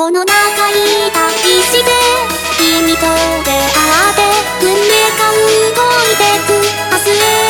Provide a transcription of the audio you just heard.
この中に旅して君と出会って運命が動いてく明日へ。